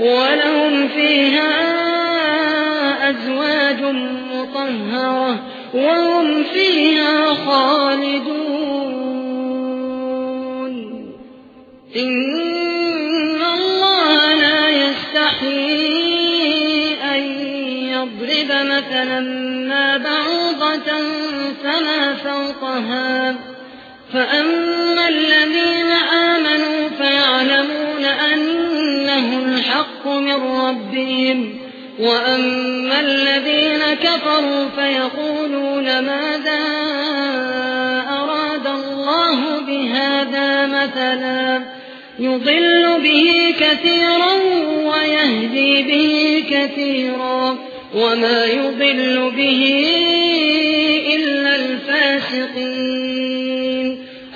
ولهم فيها أزواج مطهرة وهم فيها خالدون. إن الله لا يستحي أن يضرب مثلا ما بعوضة فما فوقها. فأما الذين آمنوا من ربهم وأما الذين كفروا فيقولون ماذا أراد الله بهذا مثلا يضل به كثيرا ويهدي به كثيرا وما يضل به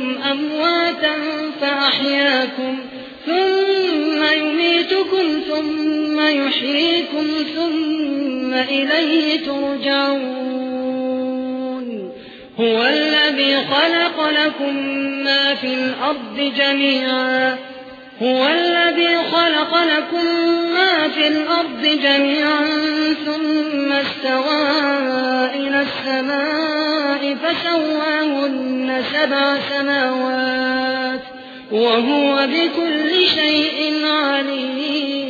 وكنتم أمواتا فأحياكم ثم يميتكم ثم يحييكم ثم إليه ترجعون. هو الذي خلق لكم ما في الأرض جميعا. هو الذي خلق لكم ما في الأرض جميعا ثم فسواهن سبع سماوات وهو بكل شيء عليم